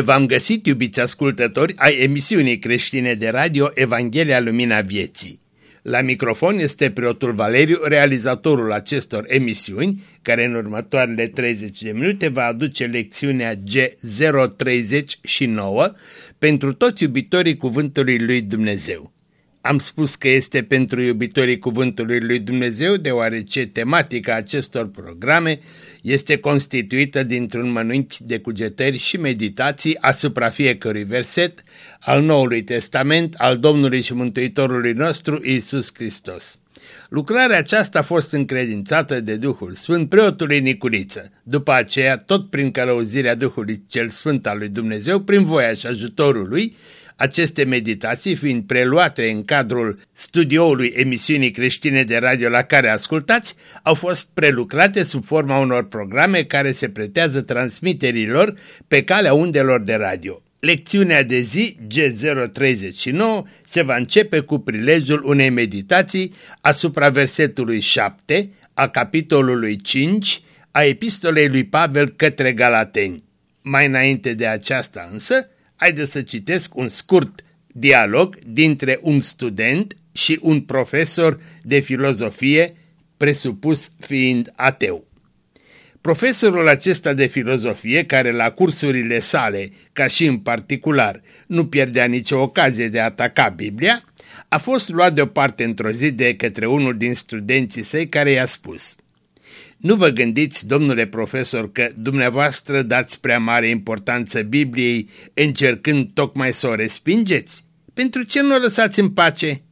Bine v-am găsit, iubiți ascultători, ai emisiunii creștine de radio Evanghelia Lumina Vieții. La microfon este preotul Valeriu, realizatorul acestor emisiuni, care în următoarele 30 de minute va aduce lecțiunea G039 pentru toți iubitorii Cuvântului Lui Dumnezeu. Am spus că este pentru iubitorii Cuvântului Lui Dumnezeu, deoarece tematica acestor programe este constituită dintr-un mănânchi de cugetări și meditații asupra fiecărui verset al Noului Testament al Domnului și Mântuitorului nostru Isus Hristos. Lucrarea aceasta a fost încredințată de Duhul Sfânt preotului Nicuriță. După aceea, tot prin călăuzirea Duhului cel Sfânt al lui Dumnezeu, prin voia și ajutorul lui, aceste meditații fiind preluate în cadrul studioului emisiunii creștine de radio la care ascultați, au fost prelucrate sub forma unor programe care se pretează transmiterilor pe calea undelor de radio. Lecțiunea de zi G039 se va începe cu prilejul unei meditații asupra versetului 7 a capitolului 5 a epistolei lui Pavel către Galateni. Mai înainte de aceasta însă, haideți să citesc un scurt dialog dintre un student și un profesor de filozofie, presupus fiind ateu. Profesorul acesta de filozofie, care la cursurile sale, ca și în particular, nu pierdea nicio ocazie de a ataca Biblia, a fost luat deoparte într-o zi de către unul din studenții săi care i-a spus Nu vă gândiți, domnule profesor, că dumneavoastră dați prea mare importanță Bibliei încercând tocmai să o respingeți? Pentru ce nu o lăsați în pace?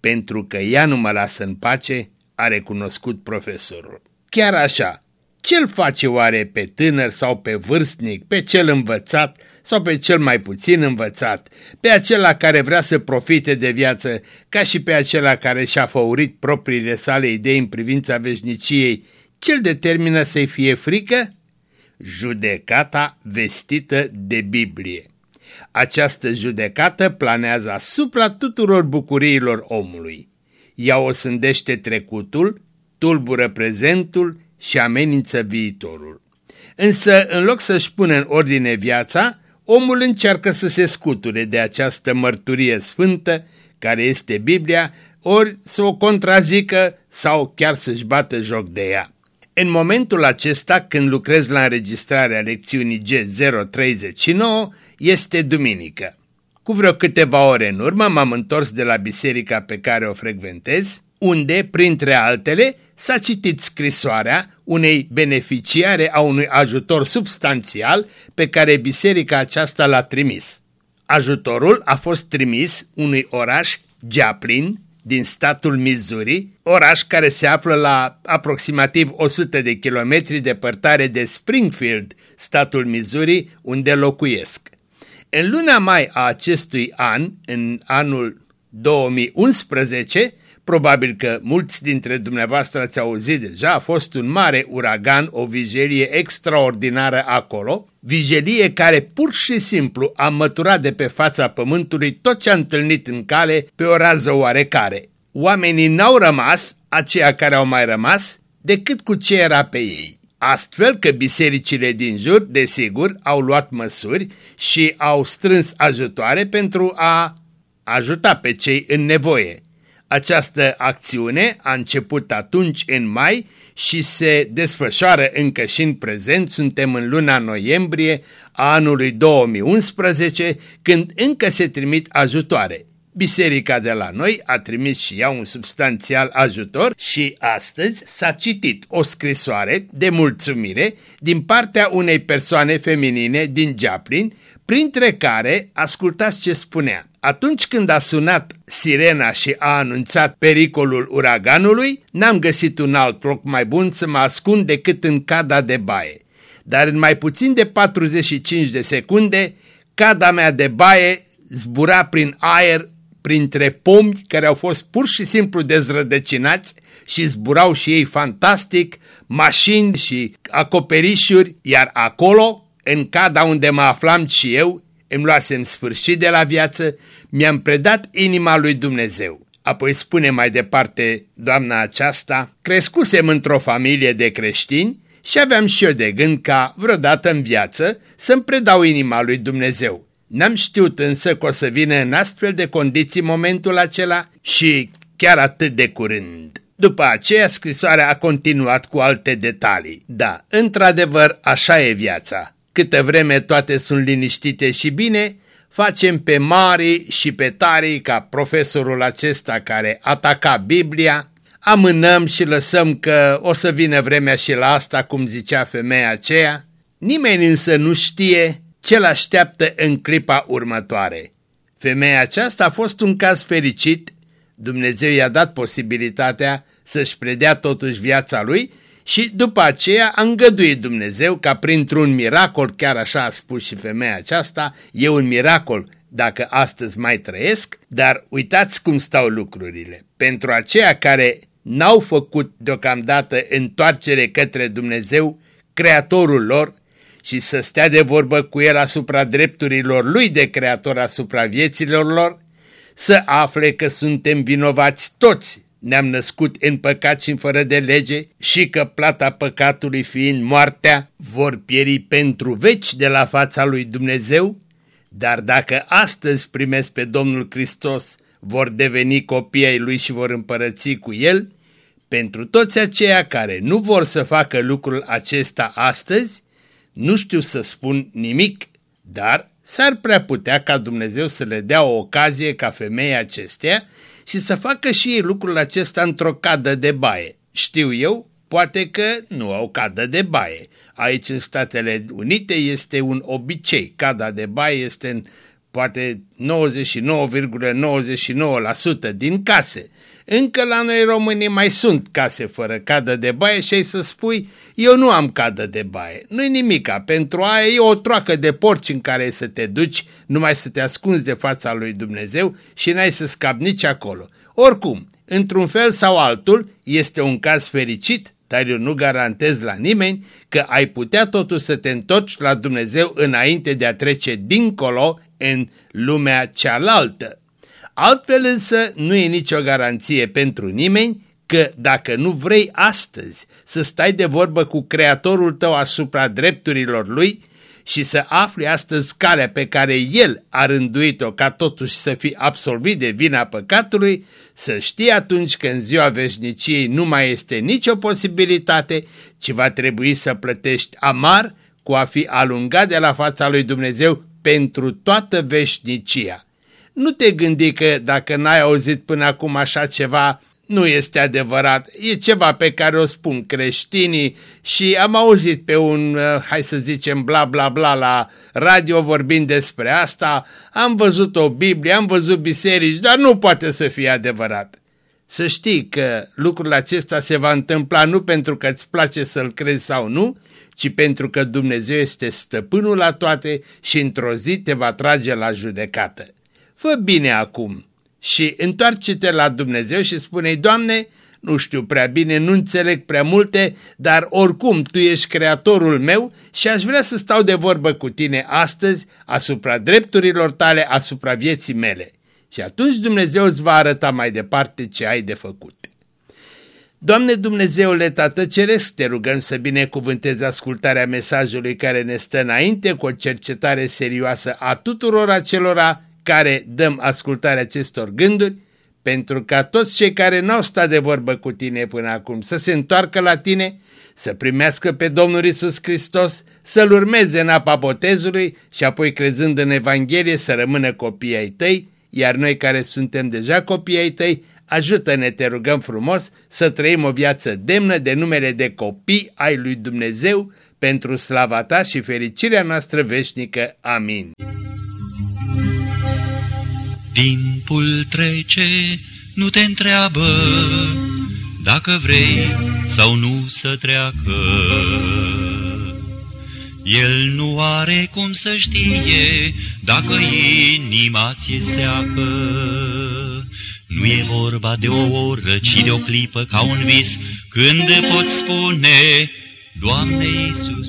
Pentru că ea nu mă lasă în pace, a recunoscut profesorul. Chiar așa, ce-l face oare pe tânăr sau pe vârstnic, pe cel învățat sau pe cel mai puțin învățat, pe acela care vrea să profite de viață, ca și pe acela care și-a făurit propriile sale idei în privința veșniciei, ce-l determină să-i fie frică? Judecata vestită de Biblie. Această judecată planează asupra tuturor bucuriilor omului. Ea o sândește trecutul, tulbură prezentul și amenință viitorul. Însă, în loc să-și pună în ordine viața, omul încearcă să se scuture de această mărturie sfântă, care este Biblia, ori să o contrazică sau chiar să-și bată joc de ea. În momentul acesta, când lucrez la înregistrarea lecțiunii G039, este duminică. Cu vreo câteva ore în urmă m-am întors de la biserica pe care o frecventez, unde, printre altele, s-a citit scrisoarea unei beneficiare a unui ajutor substanțial pe care biserica aceasta l-a trimis. Ajutorul a fost trimis unui oraș, Joplin, din statul Missouri, oraș care se află la aproximativ 100 de kilometri departare de Springfield, statul Missouri, unde locuiesc. În luna mai a acestui an, în anul 2011, Probabil că mulți dintre dumneavoastră ați auzit deja, a fost un mare uragan, o vijelie extraordinară acolo, vijelie care pur și simplu a măturat de pe fața pământului tot ce a întâlnit în cale pe o rază oarecare. Oamenii n-au rămas, aceia care au mai rămas, decât cu ce era pe ei. Astfel că bisericile din jur, desigur, au luat măsuri și au strâns ajutoare pentru a ajuta pe cei în nevoie. Această acțiune a început atunci în mai și se desfășoară încă și în prezent, suntem în luna noiembrie a anului 2011, când încă se trimit ajutoare. Biserica de la noi a trimis și ea un substanțial ajutor și astăzi s-a citit o scrisoare de mulțumire din partea unei persoane feminine din Joplin, printre care ascultați ce spunea. Atunci când a sunat sirena și a anunțat pericolul uraganului, n-am găsit un alt loc mai bun să mă ascund decât în cada de baie. Dar în mai puțin de 45 de secunde, cada mea de baie zbura prin aer printre pomi care au fost pur și simplu dezrădăcinați și zburau și ei fantastic, mașini și acoperișuri, iar acolo, în cada unde mă aflam și eu, îmi luasem sfârșit de la viață, mi-am predat inima lui Dumnezeu. Apoi spune mai departe doamna aceasta, crescusem într-o familie de creștini și aveam și eu de gând ca, vreodată în viață, să-mi predau inima lui Dumnezeu. N-am știut însă că o să vină în astfel de condiții momentul acela și chiar atât de curând. După aceea, scrisoarea a continuat cu alte detalii. Da, într-adevăr, așa e viața. Câtă vreme toate sunt liniștite și bine, facem pe mari și pe tari ca profesorul acesta care ataca Biblia, amânăm și lăsăm că o să vină vremea și la asta, cum zicea femeia aceea. Nimeni însă nu știe ce-l așteaptă în clipa următoare. Femeia aceasta a fost un caz fericit, Dumnezeu i-a dat posibilitatea să-și predea totuși viața lui și după aceea a îngăduit Dumnezeu ca printr-un miracol, chiar așa a spus și femeia aceasta, e un miracol dacă astăzi mai trăiesc, dar uitați cum stau lucrurile. Pentru aceia care n-au făcut deocamdată întoarcere către Dumnezeu, Creatorul lor, și să stea de vorbă cu el asupra drepturilor lui de creator asupra vieților lor, să afle că suntem vinovați toți, ne-am născut în păcat și în fără de lege și că plata păcatului fiind moartea vor pieri pentru veci de la fața lui Dumnezeu, dar dacă astăzi primesc pe Domnul Hristos, vor deveni copii ai lui și vor împărăți cu el, pentru toți aceia care nu vor să facă lucrul acesta astăzi, nu știu să spun nimic, dar s-ar prea putea ca Dumnezeu să le dea o ocazie ca femeia acestea și să facă și ei lucrul acesta într-o cadă de baie. Știu eu, poate că nu au cadă de baie. Aici în Statele Unite este un obicei. Cada de baie este în poate 99,99% ,99 din case. Încă la noi românii mai sunt case fără cadă de baie și ai să spui, eu nu am cadă de baie. Nu-i nimica, pentru aia e o troacă de porci în care să te duci, numai să te ascunzi de fața lui Dumnezeu și n-ai să scapi nici acolo. Oricum, într-un fel sau altul, este un caz fericit, dar eu nu garantez la nimeni că ai putea totuși să te întorci la Dumnezeu înainte de a trece dincolo în lumea cealaltă. Altfel însă nu e nicio garanție pentru nimeni că dacă nu vrei astăzi să stai de vorbă cu Creatorul tău asupra drepturilor Lui și să afli astăzi calea pe care El a rânduit-o ca totuși să fii absolvit de vina păcatului, să știi atunci că în ziua veșniciei nu mai este nicio posibilitate, ci va trebui să plătești amar cu a fi alungat de la fața lui Dumnezeu pentru toată veșnicia. Nu te gândi că dacă n-ai auzit până acum așa ceva, nu este adevărat. E ceva pe care o spun creștinii și am auzit pe un, uh, hai să zicem, bla bla bla la radio vorbind despre asta, am văzut o Biblie, am văzut biserici, dar nu poate să fie adevărat. Să știi că lucrul acesta se va întâmpla nu pentru că îți place să-l crezi sau nu, ci pentru că Dumnezeu este stăpânul la toate și într-o zi te va trage la judecată fă bine acum și întoarce-te la Dumnezeu și spune Doamne, nu știu prea bine, nu înțeleg prea multe, dar oricum Tu ești creatorul meu și aș vrea să stau de vorbă cu Tine astăzi asupra drepturilor Tale, asupra vieții mele. Și atunci Dumnezeu îți va arăta mai departe ce ai de făcut. Doamne Dumnezeule Tată Ceresc, te rugăm să binecuvântezi ascultarea mesajului care ne stă înainte cu o cercetare serioasă a tuturor acelora care dăm ascultare acestor gânduri, pentru ca toți cei care n-au stat de vorbă cu tine până acum să se întoarcă la tine, să primească pe Domnul Isus Hristos, să-L urmeze în apa botezului și apoi crezând în Evanghelie să rămână copii ai tăi, iar noi care suntem deja copii ai tăi, ajută-ne, te rugăm frumos, să trăim o viață demnă de numele de copii ai lui Dumnezeu, pentru slava ta și fericirea noastră veșnică. Amin. Timpul trece, nu te întreabă dacă vrei sau nu să treacă. El nu are cum să știe dacă inima ți-e seacă. Nu e vorba de o oră, ci de o clipă ca un vis, când poți spune, Doamne Iisus,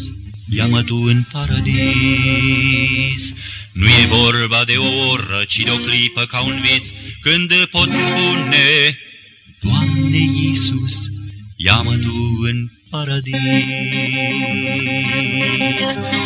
ia-mă Tu în paradis. Nu e vorba de o oră, ci de o clipă ca un vis, când poți spune, Doamne Iisus, ia-mă Tu în paradis.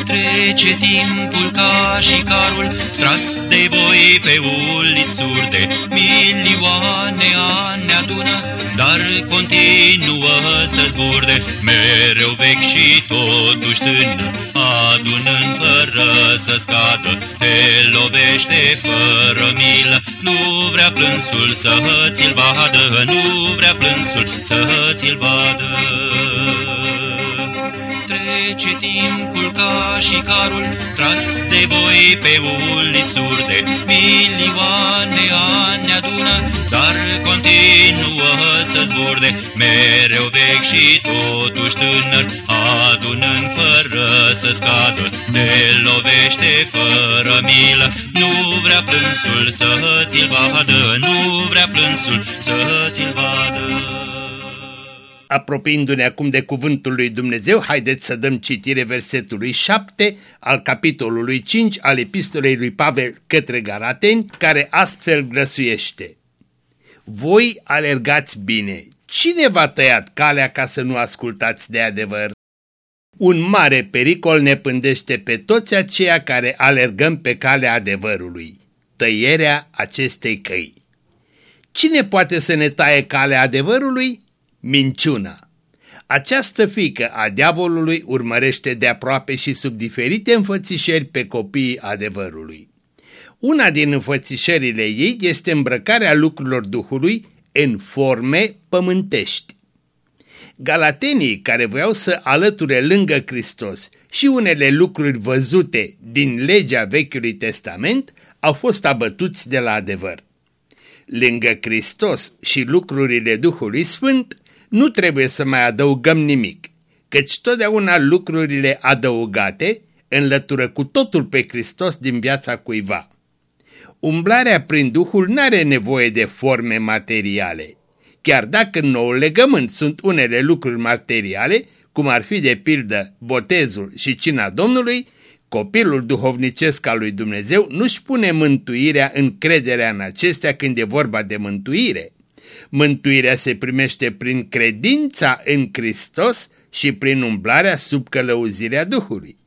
Trece timpul ca și carul, tras de voi pe uliți surde, milioane ani. Adună, dar continuă să zburde, mereu vechi și totuși tână, adunând fără să scadă, te lovește fără milă, nu vrea plânsul să ți-l vadă, nu vrea plânsul să ți-l vadă. Trece timpul ca și carul, tras de voi pe uliți surde, milioane ani adună, dar continuă să zburde, mereu vechi și totuși tânăr, adunând fără să scadă, te lovește fără milă, nu vrea plânsul să ți-l vadă, nu vrea plânsul să ți-l vadă. Apropiindu-ne acum de cuvântul lui Dumnezeu, haideți să dăm citire versetului 7 al capitolului 5 al epistolei lui Pavel către Galateni, care astfel grăsuiește. Voi alergați bine. Cine v-a tăiat calea ca să nu ascultați de adevăr? Un mare pericol ne pândește pe toți aceia care alergăm pe calea adevărului. Tăierea acestei căi. Cine poate să ne taie calea adevărului? Minciuna. Această fică a diavolului urmărește de aproape și sub diferite înfățișări pe copiii adevărului. Una din înfățișările ei este îmbrăcarea lucrurilor Duhului în forme pământești. Galatenii care voiau să alăture lângă Hristos și unele lucruri văzute din legea Vechiului Testament au fost abătuți de la adevăr. Lângă Hristos și lucrurile Duhului Sfânt nu trebuie să mai adăugăm nimic, căci totdeauna lucrurile adăugate înlătură cu totul pe Hristos din viața cuiva. Umblarea prin Duhul n-are nevoie de forme materiale. Chiar dacă în noul legământ sunt unele lucruri materiale, cum ar fi de pildă botezul și cina Domnului, copilul duhovnicesc al lui Dumnezeu nu-și pune mântuirea în crederea în acestea când e vorba de mântuire. Mântuirea se primește prin credința în Hristos și prin umblarea sub călăuzirea Duhului.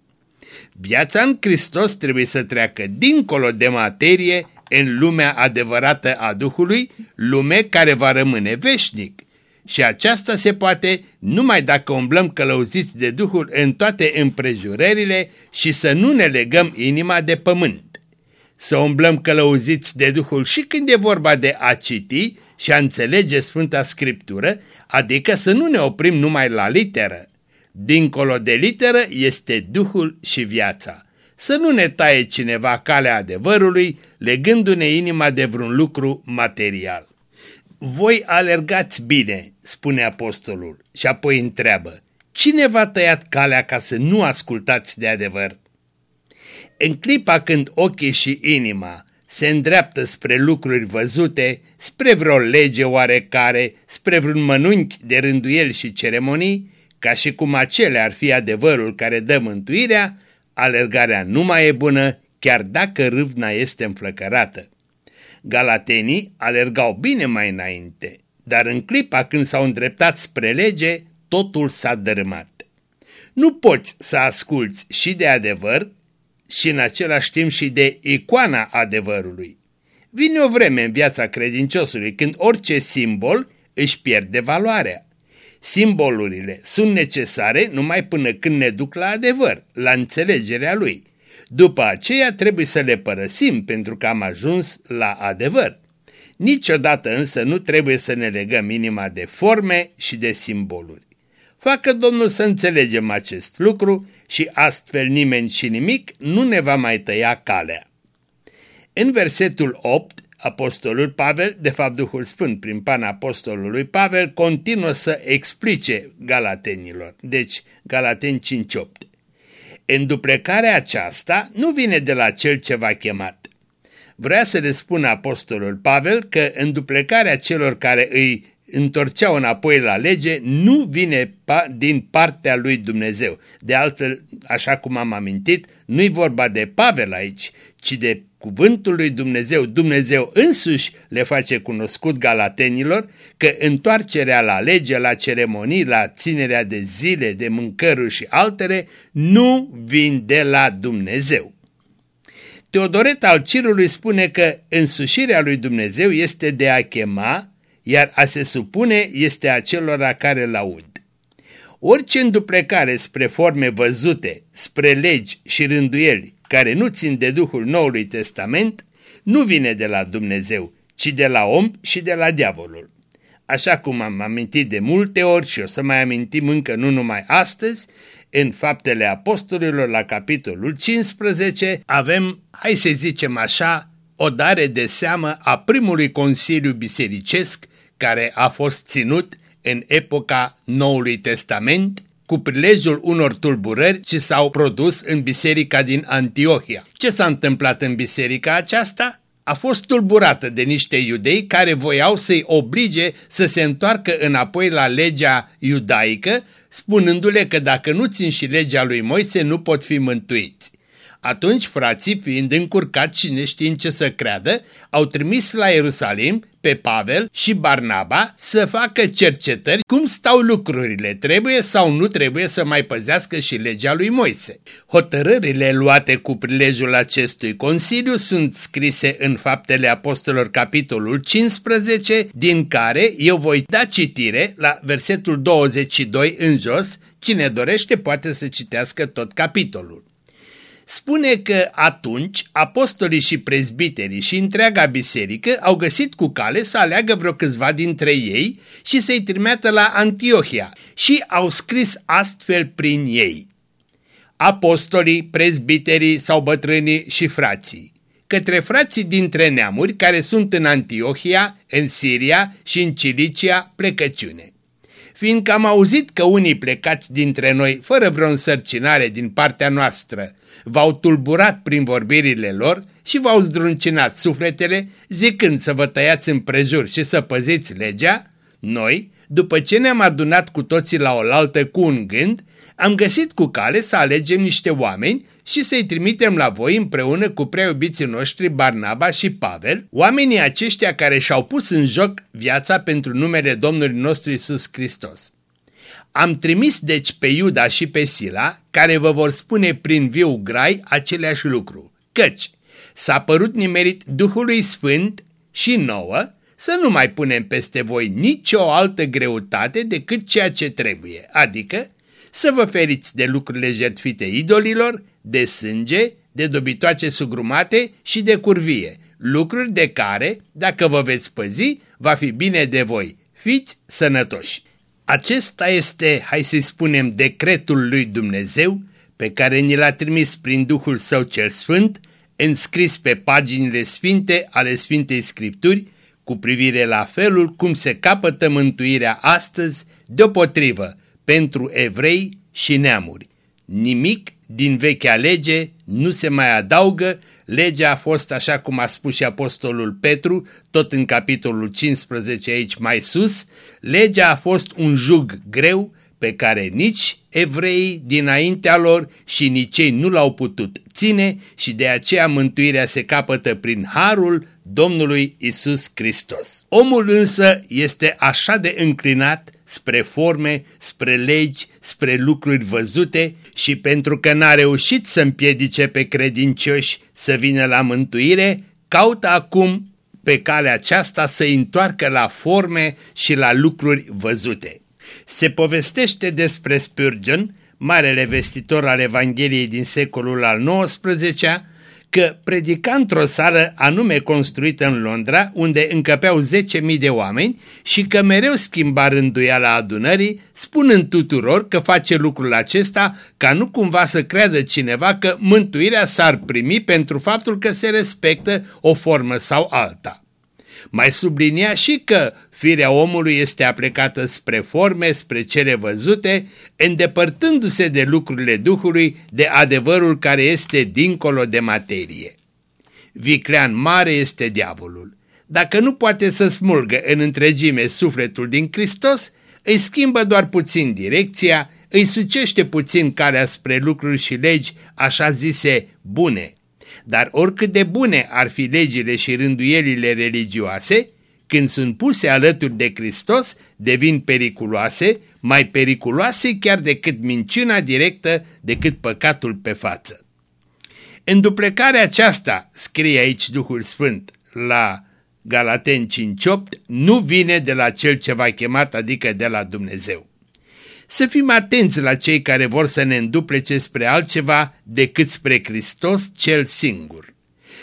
Viața în Hristos trebuie să treacă dincolo de materie în lumea adevărată a Duhului, lume care va rămâne veșnic. Și aceasta se poate numai dacă umblăm călăuziți de Duhul în toate împrejurările și să nu ne legăm inima de pământ. Să umblăm călăuziți de Duhul și când e vorba de a citi și a înțelege Sfânta Scriptură, adică să nu ne oprim numai la literă. Dincolo de literă este Duhul și viața. Să nu ne taie cineva calea adevărului, legându-ne inima de vreun lucru material. Voi alergați bine, spune apostolul, și apoi întreabă, cine v-a tăiat calea ca să nu ascultați de adevăr? În clipa când ochii și inima se îndreaptă spre lucruri văzute, spre vreo lege oarecare, spre vreun mănunchi de rânduieli și ceremonii, ca și cum acele ar fi adevărul care dă mântuirea, alergarea nu mai e bună, chiar dacă râvna este înflăcărată. Galatenii alergau bine mai înainte, dar în clipa când s-au îndreptat spre lege, totul s-a dărâmat. Nu poți să asculți și de adevăr și în același timp și de icoana adevărului. Vine o vreme în viața credinciosului când orice simbol își pierde valoarea. Simbolurile sunt necesare numai până când ne duc la adevăr, la înțelegerea lui. După aceea trebuie să le părăsim pentru că am ajuns la adevăr. Niciodată însă nu trebuie să ne legăm inima de forme și de simboluri. Facă Domnul să înțelegem acest lucru și astfel nimeni și nimic nu ne va mai tăia calea. În versetul 8, apostolul Pavel, de fapt Duhul Sfânt prin pana apostolului Pavel, continuă să explice galatenilor, deci Galateni 5.8. Înduplecarea aceasta nu vine de la cel ce v-a chemat. Vrea să le spună apostolul Pavel că înduplecarea celor care îi întorceau înapoi la lege nu vine din partea lui Dumnezeu. De altfel, așa cum am amintit, nu-i vorba de Pavel aici, ci de cuvântul lui Dumnezeu. Dumnezeu însuși le face cunoscut galatenilor că întoarcerea la lege, la ceremonii, la ținerea de zile, de mâncăruri și altele nu vin de la Dumnezeu. Teodoret al Cirului spune că însușirea lui Dumnezeu este de a chema, iar a se supune este acelora care îl aud. Orice înduplecare spre forme văzute, spre legi și rânduieli care nu țin de Duhul Noului Testament, nu vine de la Dumnezeu, ci de la om și de la diavolul. Așa cum am amintit de multe ori și o să mai amintim încă nu numai astăzi, în Faptele Apostolilor la capitolul 15 avem, hai să zicem așa, o dare de seamă a primului Consiliu Bisericesc care a fost ținut în epoca Noului Testament cu prilejul unor tulburări ce s-au produs în biserica din Antiohia. Ce s-a întâmplat în biserica aceasta? A fost tulburată de niște iudei care voiau să-i oblige să se întoarcă înapoi la legea iudaică, spunându-le că dacă nu țin și legea lui Moise nu pot fi mântuiți. Atunci frații, fiind încurcați și neștiind ce să creadă, au trimis la Ierusalim pe Pavel și Barnaba să facă cercetări cum stau lucrurile, trebuie sau nu trebuie să mai păzească și legea lui Moise. Hotărârile luate cu prilejul acestui consiliu sunt scrise în Faptele Apostolilor capitolul 15, din care eu voi da citire la versetul 22 în jos, cine dorește poate să citească tot capitolul spune că atunci apostolii și prezbiterii și întreaga biserică au găsit cu cale să aleagă vreo câțiva dintre ei și să-i trimeată la Antiohia și au scris astfel prin ei. Apostolii, prezbiterii sau bătrânii și frații către frații dintre neamuri care sunt în Antiohia, în Siria și în Cilicia plecăciune. Fiindcă am auzit că unii plecați dintre noi, fără vreo însărcinare din partea noastră, v-au tulburat prin vorbirile lor și v-au zdruncinat sufletele, zicând să vă tăiați împrejur și să păziți legea, noi, după ce ne-am adunat cu toții la oaltă cu un gând, am găsit cu cale să alegem niște oameni și să-i trimitem la voi împreună cu preiubiții noștri Barnaba și Pavel, oamenii aceștia care și-au pus în joc viața pentru numele Domnului nostru Isus Hristos. Am trimis deci pe Iuda și pe Sila, care vă vor spune prin viu grai aceleași lucru, căci s-a părut nimerit Duhului Sfânt și nouă să nu mai punem peste voi nicio altă greutate decât ceea ce trebuie, adică să vă feriți de lucrurile jertfite idolilor, de sânge, de dobitoace sugrumate și de curvie, lucruri de care, dacă vă veți păzi, va fi bine de voi. Fiți sănătoși! Acesta este, hai să spunem, decretul lui Dumnezeu pe care ni l-a trimis prin Duhul Său cel Sfânt, înscris pe paginile sfinte ale Sfintei Scripturi, cu privire la felul cum se capătă mântuirea astăzi, deopotrivă, pentru evrei și neamuri. Nimic din vechea lege nu se mai adaugă, legea a fost așa cum a spus și apostolul Petru, tot în capitolul 15 aici mai sus, legea a fost un jug greu pe care nici evreii dinaintea lor și nici ei nu l-au putut ține și de aceea mântuirea se capătă prin harul Domnului Isus Hristos. Omul însă este așa de înclinat spre forme, spre legi, spre lucruri văzute și pentru că n-a reușit să împiedice pe credincioși să vină la mântuire, caută acum pe calea aceasta să întoarcă la forme și la lucruri văzute. Se povestește despre Spurgeon, marele vestitor al Evangheliei din secolul al XIX-lea, că predica într-o sală anume construită în Londra, unde încăpeau 10.000 de oameni și că mereu schimba rânduiala adunării, spunând tuturor că face lucrul acesta ca nu cumva să creadă cineva că mântuirea s-ar primi pentru faptul că se respectă o formă sau alta. Mai sublinia și că firea omului este aplicată spre forme, spre cele văzute, îndepărtându-se de lucrurile Duhului, de adevărul care este dincolo de materie. Viclean mare este diavolul, dacă nu poate să smulgă în întregime sufletul din Hristos, îi schimbă doar puțin direcția, îi sucește puțin calea spre lucruri și legi așa zise bune. Dar oricât de bune ar fi legile și rânduielile religioase, când sunt puse alături de Hristos, devin periculoase, mai periculoase chiar decât minciuna directă, decât păcatul pe față. Înduplecarea aceasta, scrie aici Duhul Sfânt la Galaten 5.8, nu vine de la cel ce v-a chemat, adică de la Dumnezeu. Să fim atenți la cei care vor să ne înduplece spre altceva decât spre Hristos cel singur.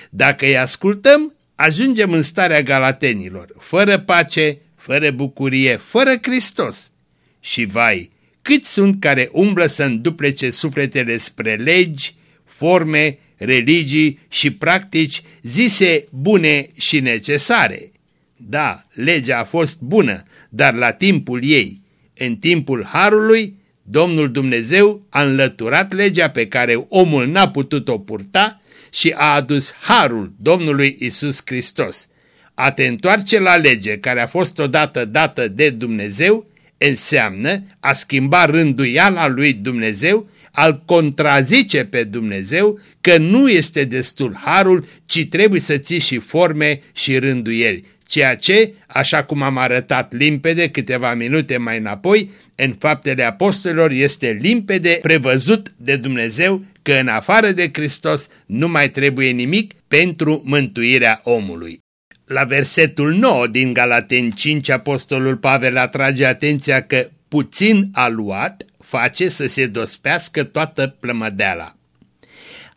Dacă îi ascultăm, ajungem în starea galatenilor, fără pace, fără bucurie, fără Hristos. Și vai, câți sunt care umblă să înduplece sufletele spre legi, forme, religii și practici zise bune și necesare. Da, legea a fost bună, dar la timpul ei, în timpul Harului, Domnul Dumnezeu a înlăturat legea pe care omul n-a putut-o purta și a adus Harul Domnului Isus Hristos. A te întoarce la lege care a fost odată dată de Dumnezeu înseamnă a schimba rânduiala lui Dumnezeu al contrazice pe Dumnezeu că nu este destul harul, ci trebuie să ții și forme și rânduieli, ceea ce, așa cum am arătat limpede câteva minute mai înapoi, în faptele apostolilor este limpede prevăzut de Dumnezeu că în afară de Hristos nu mai trebuie nimic pentru mântuirea omului. La versetul 9 din Galaten 5, apostolul Pavel atrage atenția că puțin a luat face să se dospească toată plămădeala.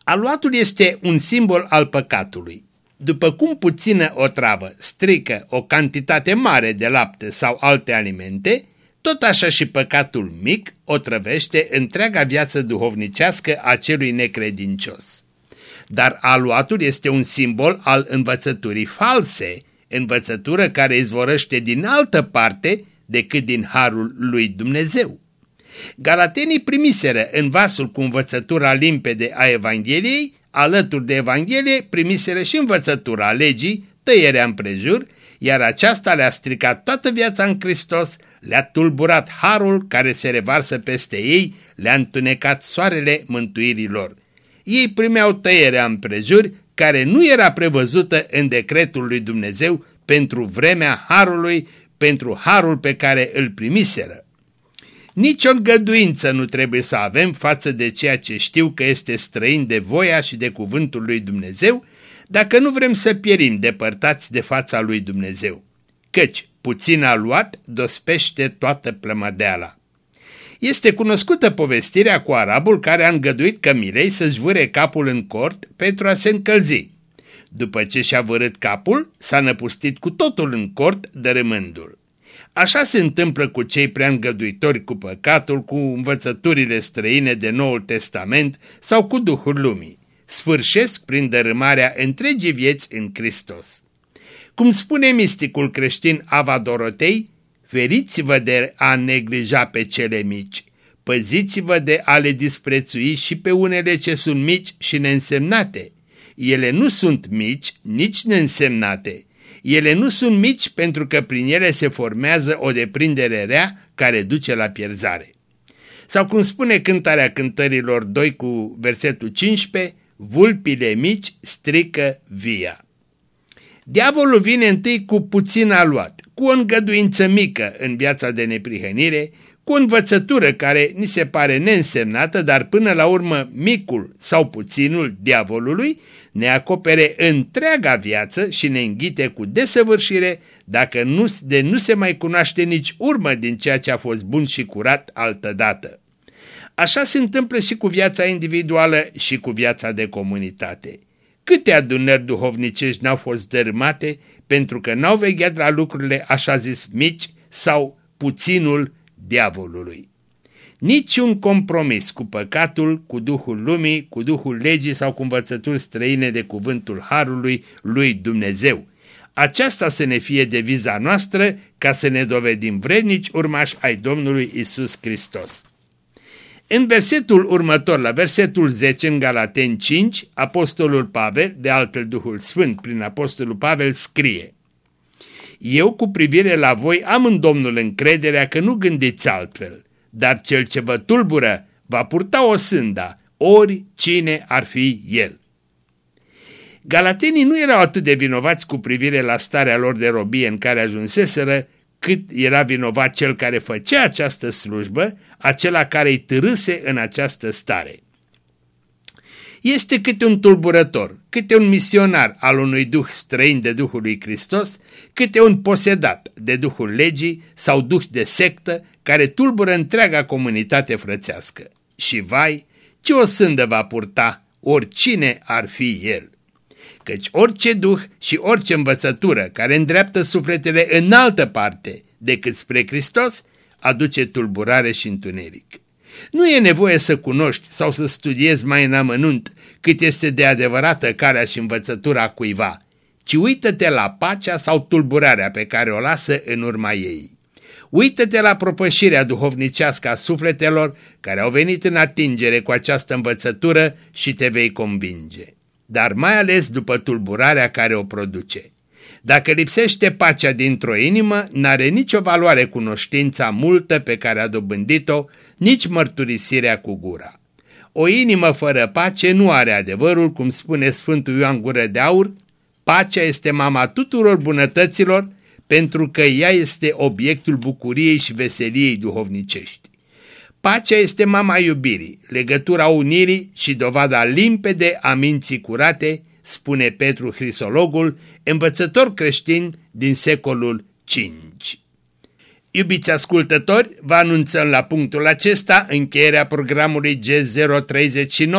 Aluatul este un simbol al păcatului. După cum puțină o travă strică o cantitate mare de lapte sau alte alimente, tot așa și păcatul mic o trăvește întreaga viață duhovnicească a celui necredincios. Dar aluatul este un simbol al învățăturii false, învățătură care izvorăște din altă parte decât din harul lui Dumnezeu. Galatenii primiseră în vasul cu învățătura limpede a Evangheliei, alături de Evanghelie primiseră și învățătura legii, tăierea împrejur, iar aceasta le-a stricat toată viața în Hristos, le-a tulburat harul care se revarsă peste ei, le-a întunecat soarele mântuirii lor. Ei primeau tăierea împrejur, care nu era prevăzută în decretul lui Dumnezeu pentru vremea harului, pentru harul pe care îl primiseră. Nici o îngăduință nu trebuie să avem față de ceea ce știu că este străin de voia și de cuvântul lui Dumnezeu, dacă nu vrem să pierim depărtați de fața lui Dumnezeu. Căci puțin a luat, dospește toată plămădeala. Este cunoscută povestirea cu arabul care a îngăduit Cămilei să-și vâre capul în cort pentru a se încălzi. După ce și-a vărât capul, s-a năpustit cu totul în cort, dărâmându-l. Așa se întâmplă cu cei prea îngăduitori cu păcatul, cu învățăturile străine de Noul Testament sau cu Duhul Lumii. Sfârșesc prin dărâmarea întregii vieți în Hristos. Cum spune misticul creștin Ava Dorotei, feriți-vă de a neglija pe cele mici, păziți-vă de a le disprețui și pe unele ce sunt mici și neînsemnate. Ele nu sunt mici, nici neînsemnate, ele nu sunt mici pentru că prin ele se formează o deprindere rea care duce la pierzare. Sau cum spune cântarea cântărilor 2 cu versetul 15, vulpile mici strică via. Diavolul vine întâi cu puțin aluat, cu o îngăduință mică în viața de neprihănire, cu o învățătură care ni se pare neînsemnată, dar până la urmă micul sau puținul diavolului ne acopere întreaga viață și ne înghite cu desăvârșire dacă nu, de nu se mai cunoaște nici urmă din ceea ce a fost bun și curat altădată. Așa se întâmplă și cu viața individuală și cu viața de comunitate. Câte adunări duhovnicești n-au fost dărâmate pentru că n-au vegheat la lucrurile așa zis mici sau puținul diavolului. Niciun compromis cu păcatul, cu Duhul lumii, cu Duhul legii sau cu învățături străine de cuvântul Harului lui Dumnezeu. Aceasta să ne fie deviza noastră ca să ne dovedim vrednici urmași ai Domnului Isus Hristos. În versetul următor, la versetul 10 în Galaten 5, apostolul Pavel, de altfel Duhul Sfânt prin apostolul Pavel, scrie Eu cu privire la voi am în Domnul încrederea că nu gândiți altfel, dar cel ce vă tulbură va purta o sânda, ori cine ar fi el. Galatenii nu erau atât de vinovați cu privire la starea lor de robie în care ajunseseră, cât era vinovat cel care făcea această slujbă, acela care îi târâse în această stare. Este câte un tulburător, câte un misionar al unui duh străin de Duhul lui Hristos, câte un posedat de Duhul legii sau duh de sectă care tulbură întreaga comunitate frățească. Și vai, ce o sândă va purta oricine ar fi el căci orice duh și orice învățătură care îndreaptă sufletele în altă parte decât spre Hristos, aduce tulburare și întuneric. Nu e nevoie să cunoști sau să studiezi mai în amănunt cât este de adevărată calea și învățătura cuiva, ci uită-te la pacea sau tulburarea pe care o lasă în urma ei. Uită-te la propășirea duhovnicească a sufletelor care au venit în atingere cu această învățătură și te vei convinge dar mai ales după tulburarea care o produce. Dacă lipsește pacea dintr-o inimă, n-are nicio valoare cunoștința multă pe care a dobândit-o, nici mărturisirea cu gura. O inimă fără pace nu are adevărul, cum spune Sfântul Ioan Gură de Aur, pacea este mama tuturor bunătăților, pentru că ea este obiectul bucuriei și veseliei duhovnicești. Pacea este mama iubirii, legătura unirii și dovada limpede a minții curate, spune Petru Hrisologul, învățător creștin din secolul V. Iubiți ascultători, vă anunțăm la punctul acesta încheierea programului G039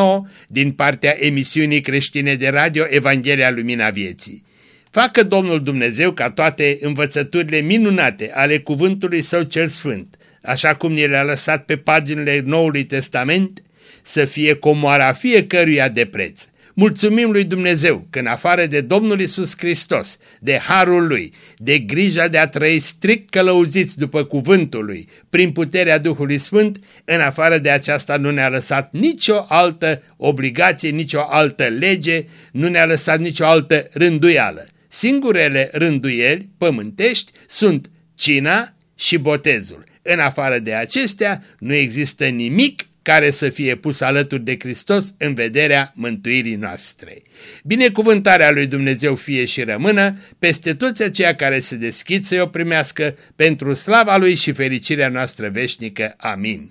din partea emisiunii creștine de radio Evanghelia Lumina Vieții. Facă Domnul Dumnezeu ca toate învățăturile minunate ale cuvântului Său cel Sfânt, așa cum ni le-a lăsat pe paginile Noului Testament, să fie comoara fiecăruia de preț. Mulțumim lui Dumnezeu că în afară de Domnul Isus Hristos, de harul lui, de grija de a trăi strict călăuziți după cuvântul lui, prin puterea Duhului Sfânt, în afară de aceasta nu ne-a lăsat nicio altă obligație, nicio altă lege, nu ne-a lăsat nicio altă rânduială. Singurele rânduieli pământești sunt cina și botezul. În afară de acestea, nu există nimic care să fie pus alături de Hristos în vederea mântuirii noastre. Binecuvântarea lui Dumnezeu fie și rămână peste toți aceia care se deschid să o primească pentru slava Lui și fericirea noastră veșnică. Amin.